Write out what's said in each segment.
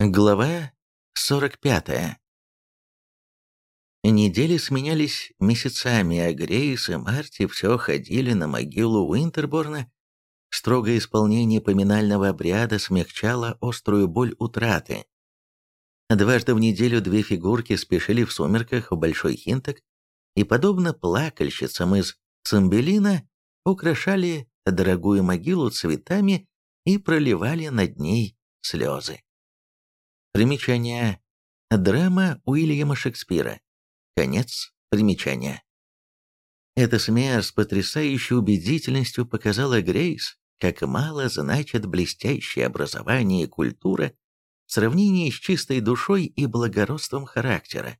Глава 45. Недели сменялись месяцами, а Грейс и Марти все ходили на могилу Уинтерборна. Строгое исполнение поминального обряда смягчало острую боль утраты. Дважды в неделю две фигурки спешили в сумерках в Большой Хинток и, подобно плакальщицам из Цимбелина, украшали дорогую могилу цветами и проливали над ней слезы. Примечание. Драма Уильяма Шекспира. Конец примечания. Эта смея с потрясающей убедительностью показала Грейс, как мало значит блестящее образование и культура в сравнении с чистой душой и благородством характера.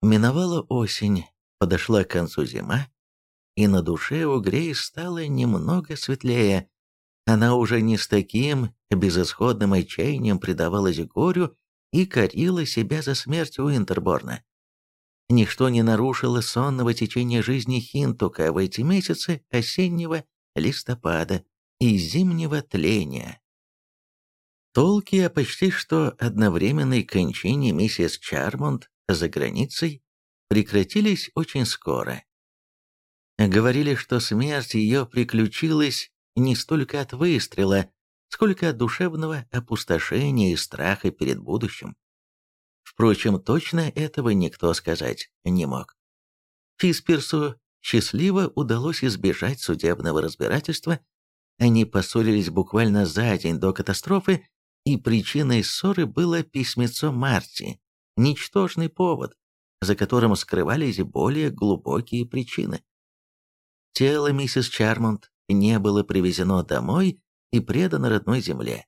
Миновала осень, подошла к концу зима, и на душе у Грейс стало немного светлее, она уже не с таким безысходным отчаянием предавалась горю и корила себя за смерть Уинтерборна. Ничто не нарушило сонного течения жизни Хинтука в эти месяцы осеннего листопада и зимнего тления. Толки о почти что одновременной кончине миссис Чармонд за границей прекратились очень скоро. Говорили, что смерть ее приключилась не столько от выстрела, сколько от душевного опустошения и страха перед будущим. Впрочем, точно этого никто сказать не мог. Фисперсу счастливо удалось избежать судебного разбирательства, они поссорились буквально за день до катастрофы, и причиной ссоры было письмецо Марти, ничтожный повод, за которым скрывались более глубокие причины. Тело миссис Чармонт не было привезено домой и предано родной земле.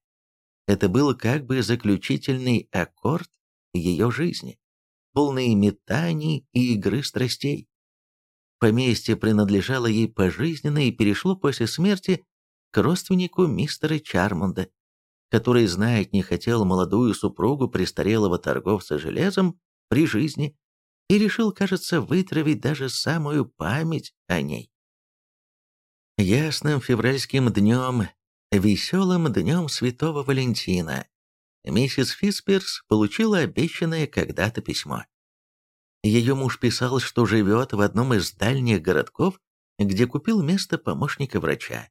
Это был как бы заключительный аккорд ее жизни, полный метаний и игры страстей. Поместье принадлежало ей пожизненно и перешло после смерти к родственнику мистера Чармонда, который знать не хотел молодую супругу престарелого торговца железом при жизни и решил, кажется, вытравить даже самую память о ней. Ясным февральским днем, веселым днем Святого Валентина, миссис Фисперс получила обещанное когда-то письмо. Ее муж писал, что живет в одном из дальних городков, где купил место помощника врача.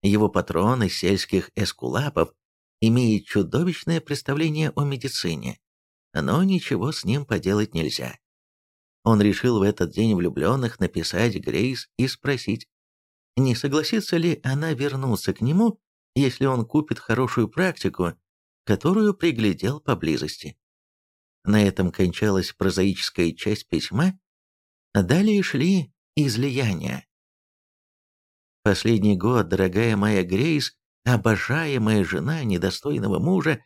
Его патрон из сельских эскулапов имеет чудовищное представление о медицине, но ничего с ним поделать нельзя. Он решил в этот день влюбленных написать Грейс и спросить, не согласится ли она вернуться к нему, если он купит хорошую практику, которую приглядел поблизости. На этом кончалась прозаическая часть письма, а далее шли излияния. Последний год, дорогая моя Грейс, обожаемая жена недостойного мужа,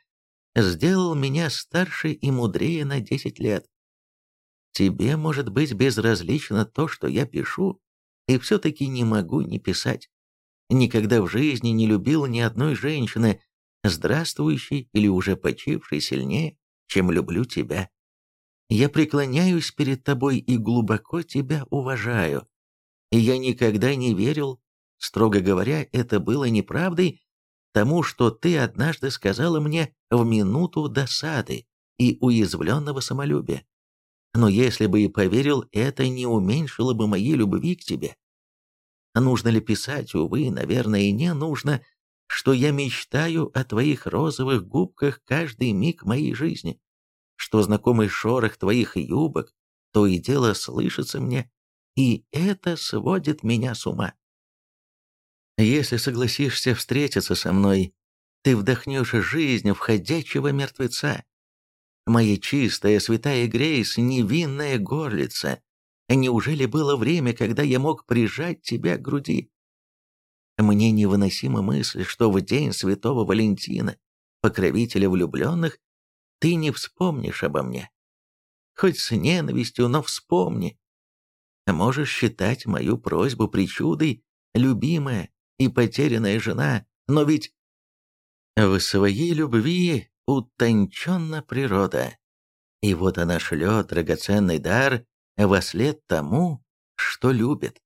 сделал меня старше и мудрее на 10 лет. Тебе может быть безразлично то, что я пишу, и все-таки не могу не писать. Никогда в жизни не любил ни одной женщины, здравствующей или уже почившей сильнее, чем люблю тебя. Я преклоняюсь перед тобой и глубоко тебя уважаю. И я никогда не верил, строго говоря, это было неправдой, тому, что ты однажды сказала мне в минуту досады и уязвленного самолюбия. Но если бы и поверил, это не уменьшило бы моей любви к тебе. Нужно ли писать, увы, наверное, и не нужно, что я мечтаю о твоих розовых губках каждый миг моей жизни, что знакомый шорох твоих юбок то и дело слышится мне, и это сводит меня с ума. Если согласишься встретиться со мной, ты вдохнешь жизнь входящего мертвеца, Моя чистая, святая Грейс, невинная горлица, неужели было время, когда я мог прижать тебя к груди? Мне невыносима мысль, что в день святого Валентина, покровителя влюбленных, ты не вспомнишь обо мне. Хоть с ненавистью, но вспомни. Можешь считать мою просьбу причудой, любимая и потерянная жена, но ведь в своей любви утонченна природа. И вот она шлет драгоценный дар во след тому, что любит.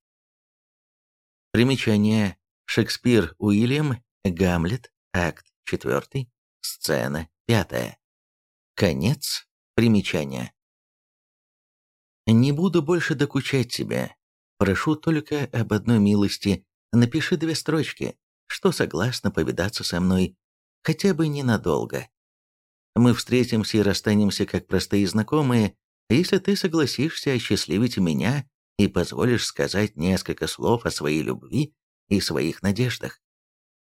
Примечание. Шекспир Уильям, Гамлет, акт 4, сцена Пятое. Конец примечания. Не буду больше докучать тебя. Прошу только об одной милости. Напиши две строчки, что согласна повидаться со мной, хотя бы ненадолго. Мы встретимся и расстанемся как простые знакомые, если ты согласишься осчастливить меня и позволишь сказать несколько слов о своей любви и своих надеждах.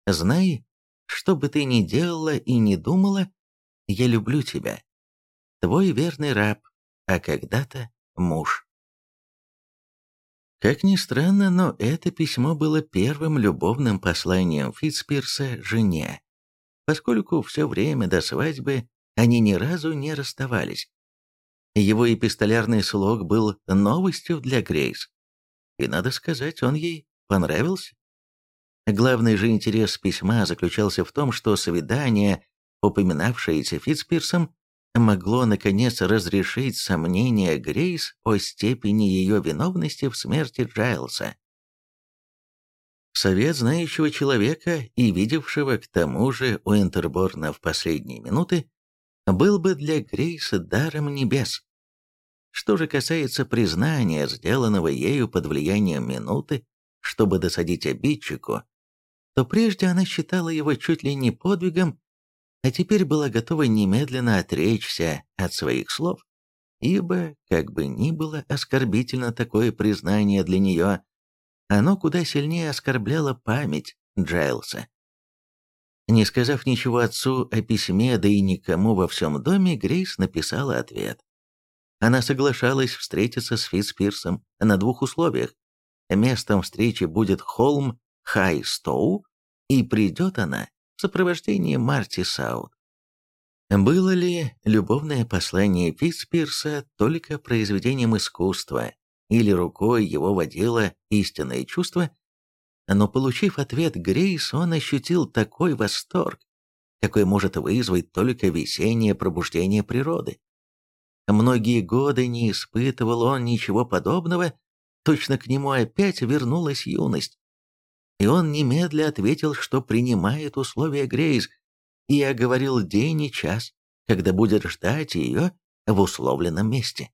Знай, что бы ты ни делала и ни думала, я люблю тебя. Твой верный раб, а когда-то муж. Как ни странно, но это письмо было первым любовным посланием Фитцпирса жене, поскольку все время до свадьбы они ни разу не расставались. Его эпистолярный слог был новостью для Грейс. И, надо сказать, он ей понравился. Главный же интерес письма заключался в том, что свидание, упоминавшееся Фитцпирсом, могло, наконец, разрешить сомнения Грейс о степени ее виновности в смерти Джайлса. Совет знающего человека и видевшего к тому же у Интерборна в последние минуты был бы для Грейса даром небес. Что же касается признания, сделанного ею под влиянием минуты, чтобы досадить обидчику, то прежде она считала его чуть ли не подвигом, а теперь была готова немедленно отречься от своих слов, ибо, как бы ни было оскорбительно такое признание для нее, оно куда сильнее оскорбляло память Джайлса. Не сказав ничего отцу о письме, да и никому во всем доме, Грейс написала ответ. Она соглашалась встретиться с Фитспирсом на двух условиях. Местом встречи будет холм Хай-Стоу, и придет она в сопровождении Марти Саут. Было ли любовное послание Фитспирса только произведением искусства, или рукой его водило истинное чувство, но получив ответ Грейс, он ощутил такой восторг, какой может вызвать только весеннее пробуждение природы. Многие годы не испытывал он ничего подобного, точно к нему опять вернулась юность. И он немедля ответил, что принимает условия Грейс, и оговорил день и час, когда будет ждать ее в условленном месте.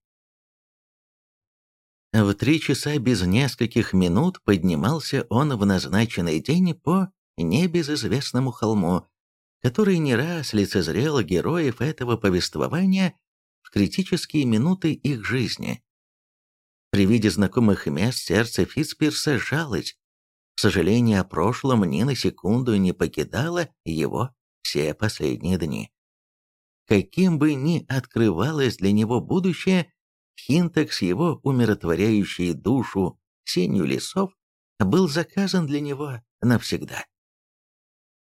В три часа без нескольких минут поднимался он в назначенный день по небезызвестному холму, который не раз лицезрел героев этого повествования в критические минуты их жизни. При виде знакомых мест сердце Фитспирса жалось. Сожаление о прошлом ни на секунду не покидало его все последние дни. Каким бы ни открывалось для него будущее, Хинтекс, его умиротворяющий душу сенью лесов, был заказан для него навсегда.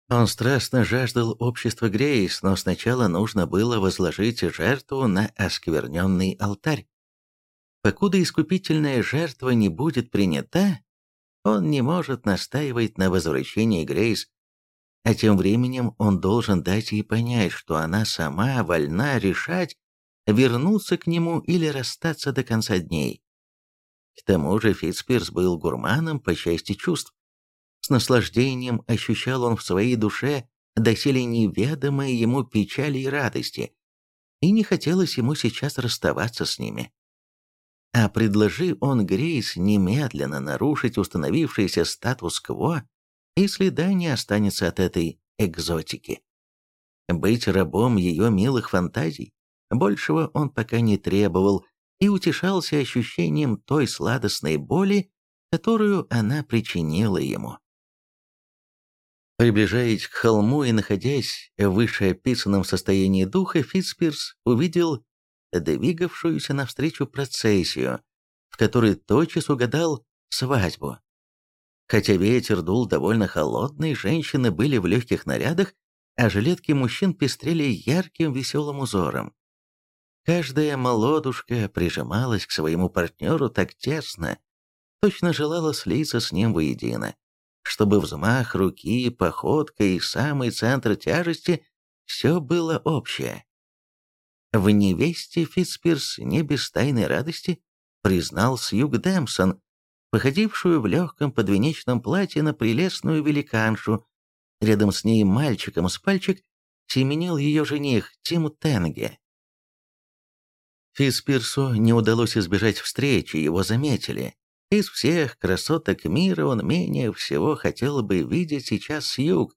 Он страстно жаждал общества Грейс, но сначала нужно было возложить жертву на оскверненный алтарь. Покуда искупительная жертва не будет принята, он не может настаивать на возвращении Грейс, а тем временем он должен дать ей понять, что она сама вольна решать, вернуться к нему или расстаться до конца дней. К тому же Фитспирс был гурманом по части чувств. С наслаждением ощущал он в своей душе доселе неведомые ему печали и радости, и не хотелось ему сейчас расставаться с ними. А предложи он Грейс немедленно нарушить установившийся статус-кво, и следа не останется от этой экзотики. Быть рабом ее милых фантазий, Большего он пока не требовал и утешался ощущением той сладостной боли, которую она причинила ему. Приближаясь к холму и находясь в вышеописанном состоянии духа, Фитспирс увидел двигавшуюся навстречу процессию, в которой тотчас угадал свадьбу. Хотя ветер дул довольно холодный, женщины были в легких нарядах, а жилетки мужчин пестрели ярким веселым узором. Каждая молодушка прижималась к своему партнеру так тесно, точно желала слиться с ним воедино, чтобы взмах руки, походка и самый центр тяжести – все было общее. В невесте Фитспирс не без тайной радости признал Сьюг Дэмпсон, походившую в легком подвенечном платье на прелестную великаншу, рядом с ней мальчиком с пальчик семенил ее жених Тим Тенге. Фитспирсу не удалось избежать встречи, его заметили. Из всех красоток мира он менее всего хотел бы видеть сейчас Сьюг.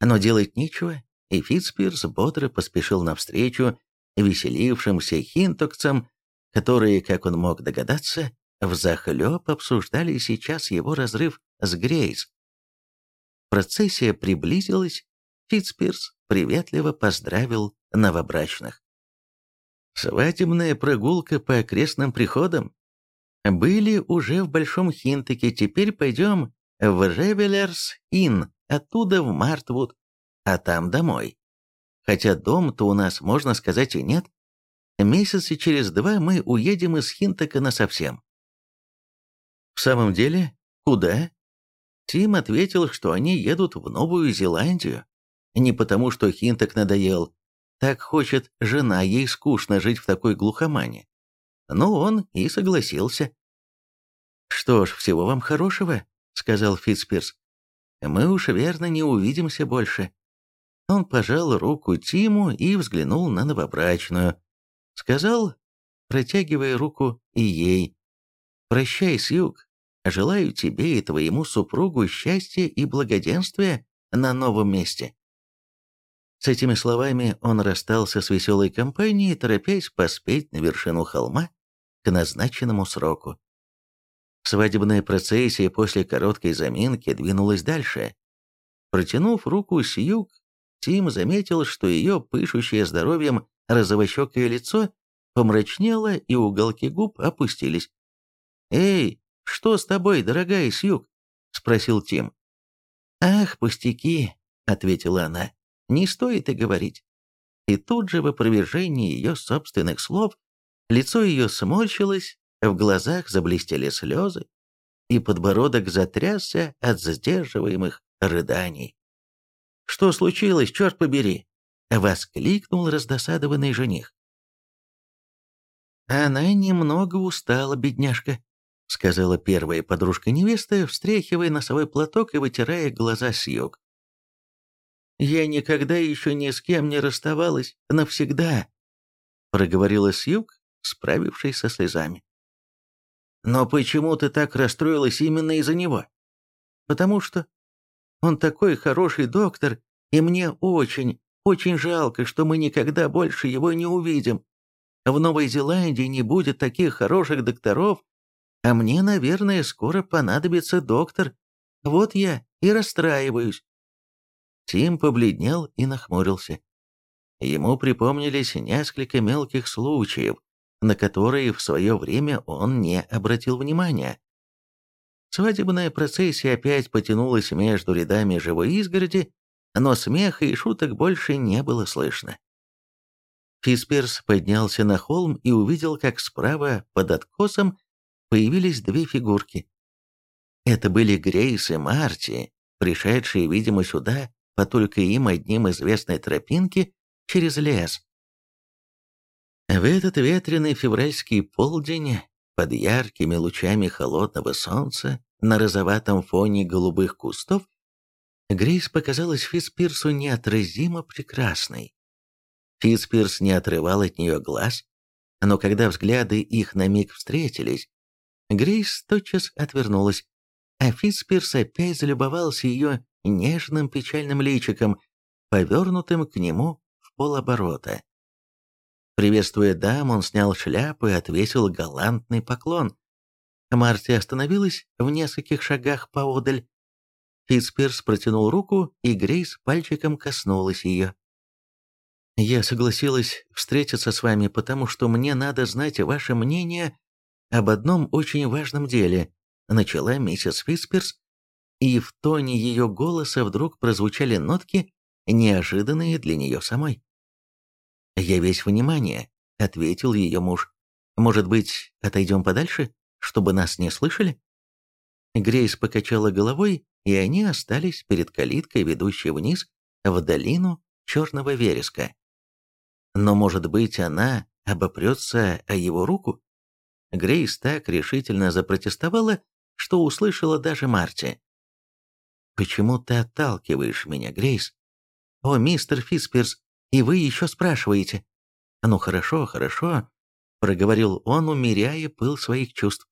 Но делать нечего, и Фитспирс бодро поспешил навстречу веселившимся хинтокцам, которые, как он мог догадаться, взахлеб обсуждали сейчас его разрыв с Грейс. Процессия приблизилась, Фитспирс приветливо поздравил новобрачных. Свадебная прогулка по окрестным приходам. Были уже в Большом Хинтаке, теперь пойдем в Ревелерс-Инн, оттуда в Мартвуд, а там домой. Хотя дом-то у нас, можно сказать, и нет. Месяца через два мы уедем из Хинтака насовсем. В самом деле, куда? Тим ответил, что они едут в Новую Зеландию. Не потому, что Хинтак надоел. Так хочет жена, ей скучно жить в такой глухомане. Но он и согласился. «Что ж, всего вам хорошего», — сказал Фитспирс. «Мы уж верно не увидимся больше». Он пожал руку Тиму и взглянул на новобрачную. Сказал, протягивая руку и ей, «Прощай, Сьюг, желаю тебе и твоему супругу счастья и благоденствия на новом месте». С этими словами он расстался с веселой компанией, торопясь поспеть на вершину холма к назначенному сроку. Свадебная процессия после короткой заминки двинулась дальше. Протянув руку Сьюг, Тим заметил, что ее пышущее здоровьем розовощекое лицо помрачнело и уголки губ опустились. «Эй, что с тобой, дорогая Сьюг?» — спросил Тим. «Ах, пустяки!» — ответила она. «Не стоит и говорить». И тут же в опровержении ее собственных слов лицо ее сморщилось, в глазах заблестели слезы, и подбородок затрясся от сдерживаемых рыданий. «Что случилось, черт побери?» — воскликнул раздосадованный жених. «Она немного устала, бедняжка», — сказала первая подружка невесты, встряхивая носовой платок и вытирая глаза с юг. «Я никогда еще ни с кем не расставалась навсегда», — проговорила Сьюг, справившись со слезами. «Но почему ты так расстроилась именно из-за него?» «Потому что он такой хороший доктор, и мне очень, очень жалко, что мы никогда больше его не увидим. В Новой Зеландии не будет таких хороших докторов, а мне, наверное, скоро понадобится доктор. Вот я и расстраиваюсь». Тим побледнел и нахмурился. Ему припомнились несколько мелких случаев, на которые в свое время он не обратил внимания. Свадебная процессия опять потянулась между рядами живой изгороди, но смеха и шуток больше не было слышно. Фисперс поднялся на холм и увидел, как справа, под откосом, появились две фигурки. Это были Грейс и Марти, пришедшие, видимо, сюда по только им одним известной тропинке через лес. В этот ветреный февральский полдень под яркими лучами холодного солнца на розоватом фоне голубых кустов Грейс показалась Фитспирсу неотразимо прекрасной. Фитспирс не отрывал от нее глаз, но когда взгляды их на миг встретились, Грейс тотчас отвернулась, а Фитспирс опять залюбовался ее нежным печальным личиком, повернутым к нему в полоборота. Приветствуя дам, он снял шляпу и отвесил галантный поклон. Марти остановилась в нескольких шагах поодаль. Фитспирс протянул руку, и Грейс пальчиком коснулась ее. «Я согласилась встретиться с вами, потому что мне надо знать ваше мнение об одном очень важном деле», начала миссис Фитспирс, и в тоне ее голоса вдруг прозвучали нотки, неожиданные для нее самой. «Я весь внимание», — ответил ее муж. «Может быть, отойдем подальше, чтобы нас не слышали?» Грейс покачала головой, и они остались перед калиткой, ведущей вниз, в долину черного вереска. Но, может быть, она обопрется о его руку? Грейс так решительно запротестовала, что услышала даже Марти. «Почему ты отталкиваешь меня, Грейс?» «О, мистер Фитспирс, и вы еще спрашиваете?» «Ну хорошо, хорошо», — проговорил он, умеряя пыл своих чувств.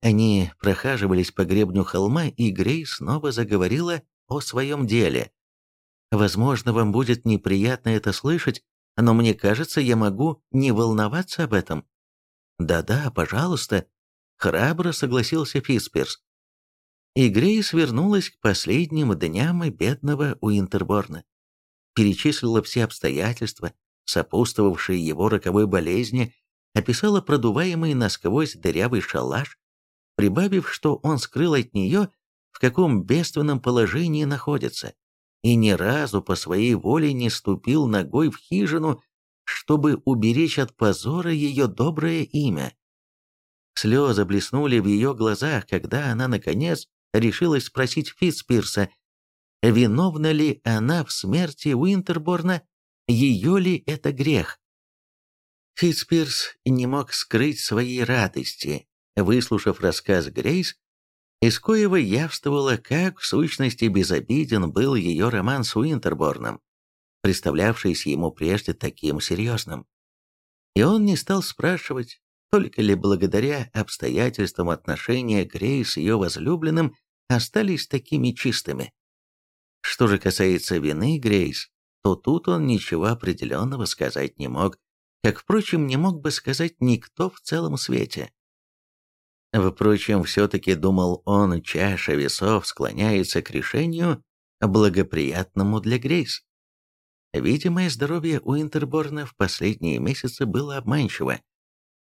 Они прохаживались по гребню холма, и Грей снова заговорила о своем деле. «Возможно, вам будет неприятно это слышать, но мне кажется, я могу не волноваться об этом». «Да-да, пожалуйста», — храбро согласился Фисперс. И Грей свернулась к последним дням бедного Уинтерборна. Перечислила все обстоятельства, сопутствовавшие его роковой болезни, описала продуваемый насквозь дырявый шалаш, прибавив, что он скрыл от нее, в каком бедственном положении находится, и ни разу по своей воле не ступил ногой в хижину, чтобы уберечь от позора ее доброе имя. Слезы блеснули в ее глазах, когда она, наконец, решилась спросить Фитспирса, виновна ли она в смерти Уинтерборна, ее ли это грех. Фитспирс не мог скрыть своей радости, Выслушав рассказ Грейс, из коего явствовало, как в сущности безобиден был ее роман с Уинтерборном, представлявшийся ему прежде таким серьезным. И он не стал спрашивать, только ли благодаря обстоятельствам отношения Грейс с ее возлюбленным остались такими чистыми. Что же касается вины Грейс, то тут он ничего определенного сказать не мог, как, впрочем, не мог бы сказать никто в целом свете. Впрочем, все-таки, думал он, чаша весов склоняется к решению, благоприятному для Грейс. Видимое здоровье у Интерборна в последние месяцы было обманчиво.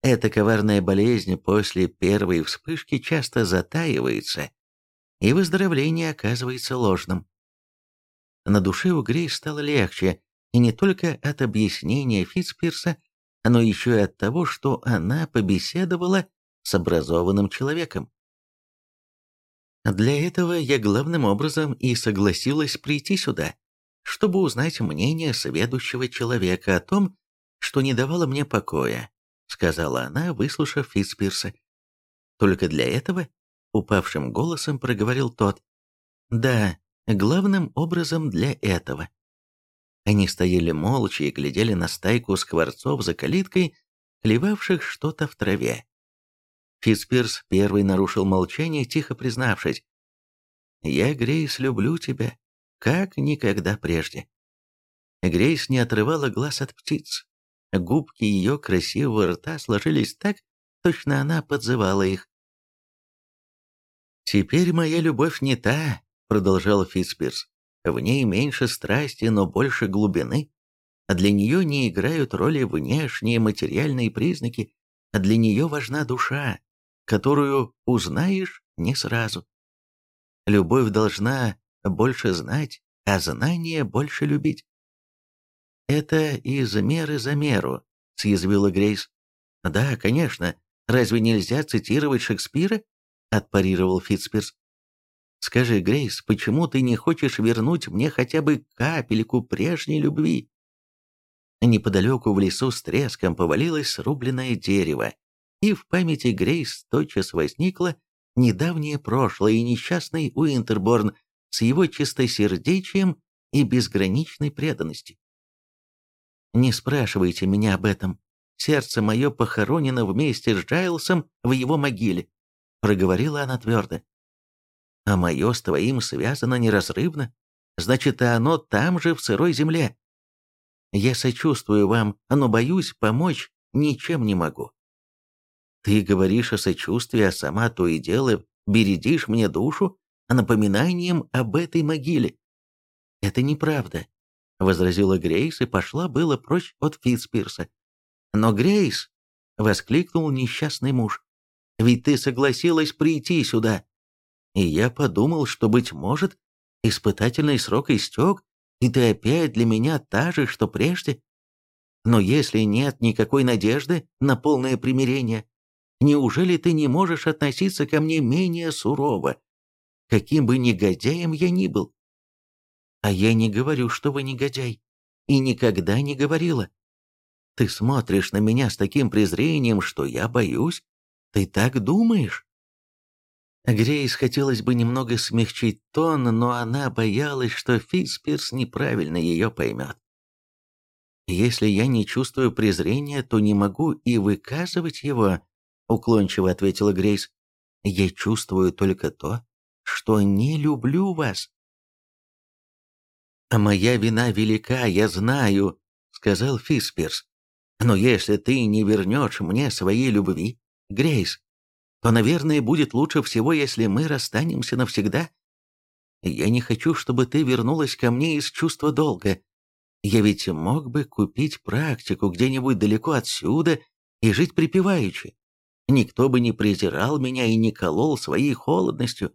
Эта коварная болезнь после первой вспышки часто затаивается, и выздоровление оказывается ложным. На душе у Грейс стало легче, и не только от объяснения Фитцпирса, но еще и от того, что она побеседовала с образованным человеком. Для этого я главным образом и согласилась прийти сюда, чтобы узнать мнение сведущего человека о том, что не давало мне покоя, сказала она, выслушав Фитспирса. Только для этого, упавшим голосом проговорил тот. Да, главным образом для этого. Они стояли молча и глядели на стайку скворцов за калиткой, клевавших что-то в траве. Фитспирс первый нарушил молчание, тихо признавшись. «Я, Грейс, люблю тебя, как никогда прежде». Грейс не отрывала глаз от птиц. Губки ее красивого рта сложились так, точно она подзывала их. «Теперь моя любовь не та», — продолжал Фитспирс. «В ней меньше страсти, но больше глубины. Для нее не играют роли внешние материальные признаки, а для нее важна душа, которую узнаешь не сразу. Любовь должна больше знать, а знание больше любить. «Это из меры за меру», — съязвила Грейс. «Да, конечно. Разве нельзя цитировать Шекспира?» — отпарировал Фитспирс. «Скажи, Грейс, почему ты не хочешь вернуть мне хотя бы капельку прежней любви?» Неподалеку в лесу с треском повалилось срубленное дерево, и в памяти Грейс тотчас возникло недавнее прошлое и несчастный Уинтерборн с его чистосердечием и безграничной преданностью. «Не спрашивайте меня об этом. Сердце мое похоронено вместе с Джайлсом в его могиле», — проговорила она твердо. «А мое с твоим связано неразрывно. Значит, и оно там же, в сырой земле. Я сочувствую вам, но боюсь, помочь ничем не могу. Ты говоришь о сочувствии, а сама то и дело бередишь мне душу напоминанием об этой могиле. Это неправда, возразила Грейс и пошла было прочь от Фитспирса. Но Грейс, воскликнул несчастный муж, ведь ты согласилась прийти сюда. И я подумал, что, быть может, испытательный срок истек, и ты опять для меня та же, что прежде. Но если нет никакой надежды на полное примирение, Неужели ты не можешь относиться ко мне менее сурово, каким бы негодяем я ни был? А я не говорю, что вы негодяй, и никогда не говорила. Ты смотришь на меня с таким презрением, что я боюсь. Ты так думаешь? Грейс хотелось бы немного смягчить тон, но она боялась, что Фитспирс неправильно ее поймет. «Если я не чувствую презрения, то не могу и выказывать его», — уклончиво ответила Грейс. «Я чувствую только то, что не люблю вас». «А моя вина велика, я знаю», — сказал Фиспирс. «Но если ты не вернешь мне своей любви, Грейс, то, наверное, будет лучше всего, если мы расстанемся навсегда. Я не хочу, чтобы ты вернулась ко мне из чувства долга. Я ведь мог бы купить практику где-нибудь далеко отсюда и жить припеваючи. Никто бы не презирал меня и не колол своей холодностью.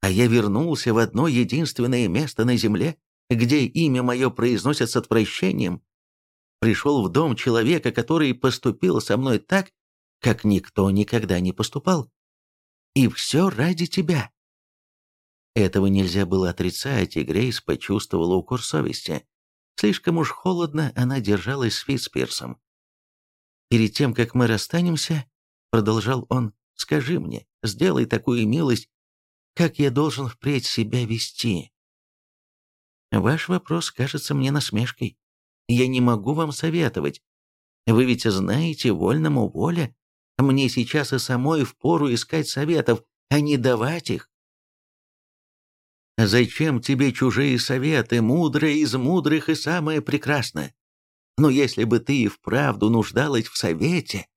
А я вернулся в одно единственное место на земле, где имя мое произносят с отвращением. Пришел в дом человека, который поступил со мной так, как никто никогда не поступал. И все ради тебя. Этого нельзя было отрицать, и Грейс почувствовала укор совести. Слишком уж холодно она держалась с Фитспирсом. «Перед тем, как мы расстанемся, — продолжал он, — скажи мне, сделай такую милость, как я должен впредь себя вести. Ваш вопрос кажется мне насмешкой. Я не могу вам советовать. Вы ведь знаете, вольному воля. Мне сейчас и самой впору искать советов, а не давать их. Зачем тебе чужие советы, мудрые из мудрых и самое прекрасное? Но если бы ты и вправду нуждалась в совете,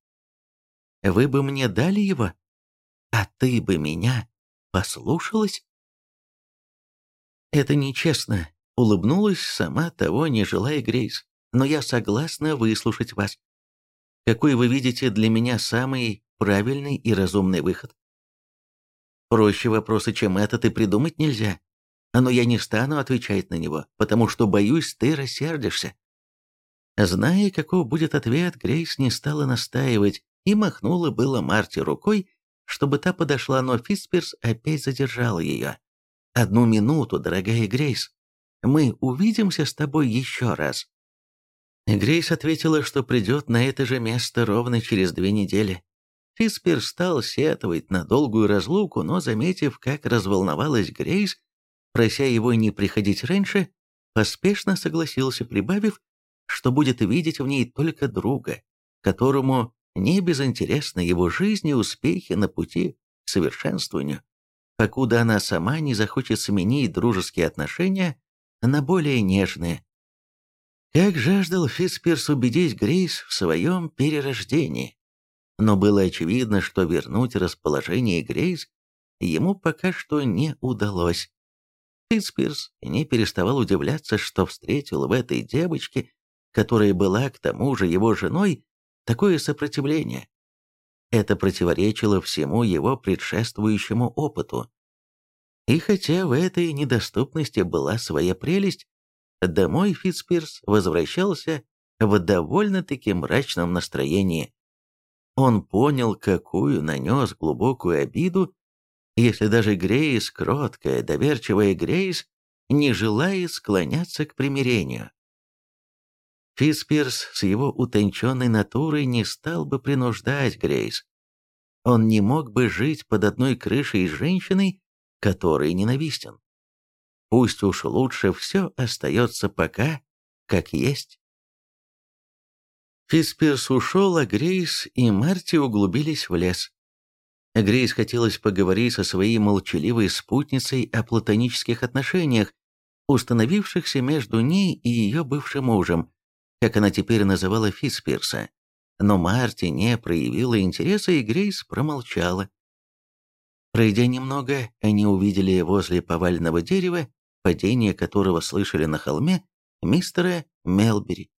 вы бы мне дали его, а ты бы меня послушалась? Это нечестно, улыбнулась сама того, не желая Грейс, но я согласна выслушать вас. Какой вы видите для меня самый правильный и разумный выход? Проще вопроса, чем этот, и придумать нельзя но я не стану отвечать на него, потому что боюсь, ты рассердишься». Зная, каков будет ответ, Грейс не стала настаивать и махнула было Марти рукой, чтобы та подошла, но Фитспирс опять задержал ее. «Одну минуту, дорогая Грейс. Мы увидимся с тобой еще раз». Грейс ответила, что придет на это же место ровно через две недели. Фитспирс стал сетовать на долгую разлуку, но, заметив, как разволновалась Грейс, прося его не приходить раньше, поспешно согласился, прибавив, что будет видеть в ней только друга, которому не безинтересны его жизнь и успехи на пути к совершенствованию, покуда она сама не захочет сменить дружеские отношения на более нежные. Как жаждал Фитспирс убедить Грейс в своем перерождении. Но было очевидно, что вернуть расположение Грейс ему пока что не удалось. Фитспирс не переставал удивляться, что встретил в этой девочке, которая была к тому же его женой, такое сопротивление. Это противоречило всему его предшествующему опыту. И хотя в этой недоступности была своя прелесть, домой Фитспирс возвращался в довольно-таки мрачном настроении. Он понял, какую нанес глубокую обиду если даже Грейс, кроткая, доверчивая Грейс, не желает склоняться к примирению. Фитспирс с его утонченной натурой не стал бы принуждать Грейс. Он не мог бы жить под одной крышей с женщиной, которой ненавистен. Пусть уж лучше все остается пока, как есть. Фитспирс ушел, а Грейс и Марти углубились в лес. Грейс хотелось поговорить со своей молчаливой спутницей о платонических отношениях, установившихся между ней и ее бывшим мужем, как она теперь называла Фитспирса. Но Марти не проявила интереса, и Грейс промолчала. Пройдя немного, они увидели возле поваленного дерева, падение которого слышали на холме, мистера Мелбери.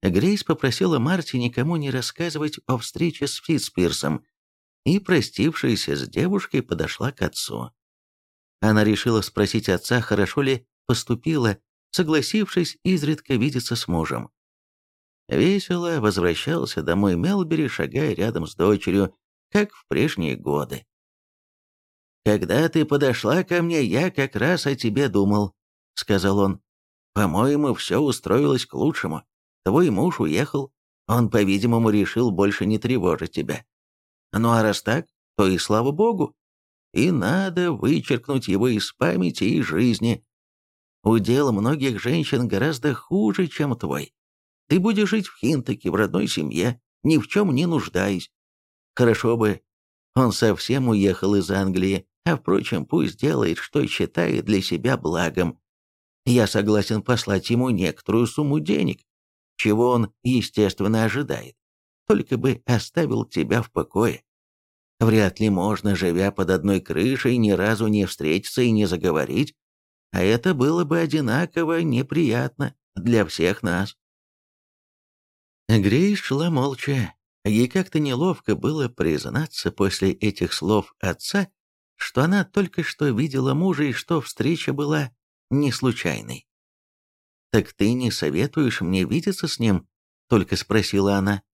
Грейс попросила Марти никому не рассказывать о встрече с Фитспирсом, и, простившаяся с девушкой, подошла к отцу. Она решила спросить отца, хорошо ли поступила, согласившись изредка видеться с мужем. Весело возвращался домой Мелбери, шагая рядом с дочерью, как в прежние годы. «Когда ты подошла ко мне, я как раз о тебе думал», — сказал он. «По-моему, все устроилось к лучшему. Твой муж уехал. Он, по-видимому, решил больше не тревожить тебя. Ну а раз так, то и слава богу. и надо вычеркнуть его из памяти и жизни. Удел многих женщин гораздо хуже, чем твой. Ты будешь жить в Хинтаке, в родной семье, ни в чем не нуждаясь. Хорошо бы, он совсем уехал из Англии, а, впрочем, пусть делает, что считает для себя благом. Я согласен послать ему некоторую сумму денег, чего он, естественно, ожидает. Только бы оставил тебя в покое. Вряд ли можно, живя под одной крышей, ни разу не встретиться и не заговорить, а это было бы одинаково неприятно для всех нас. Грейс шла молча. Ей как-то неловко было признаться после этих слов отца, что она только что видела мужа и что встреча была не случайной. «Так ты не советуешь мне видеться с ним?» — только спросила она.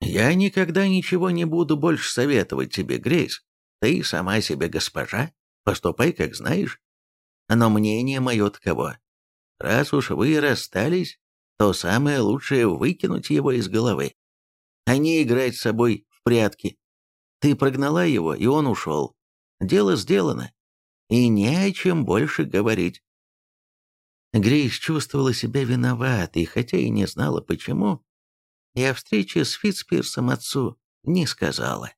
«Я никогда ничего не буду больше советовать тебе, Грейс. Ты сама себе госпожа, поступай, как знаешь. Но мнение мое таково. Раз уж вы расстались, то самое лучшее выкинуть его из головы, а не играть с собой в прятки. Ты прогнала его, и он ушел. Дело сделано. И не о чем больше говорить. Грейс чувствовала себя виноватой, хотя и не знала почему, и о встрече с Фитцпирсом отцу не сказала.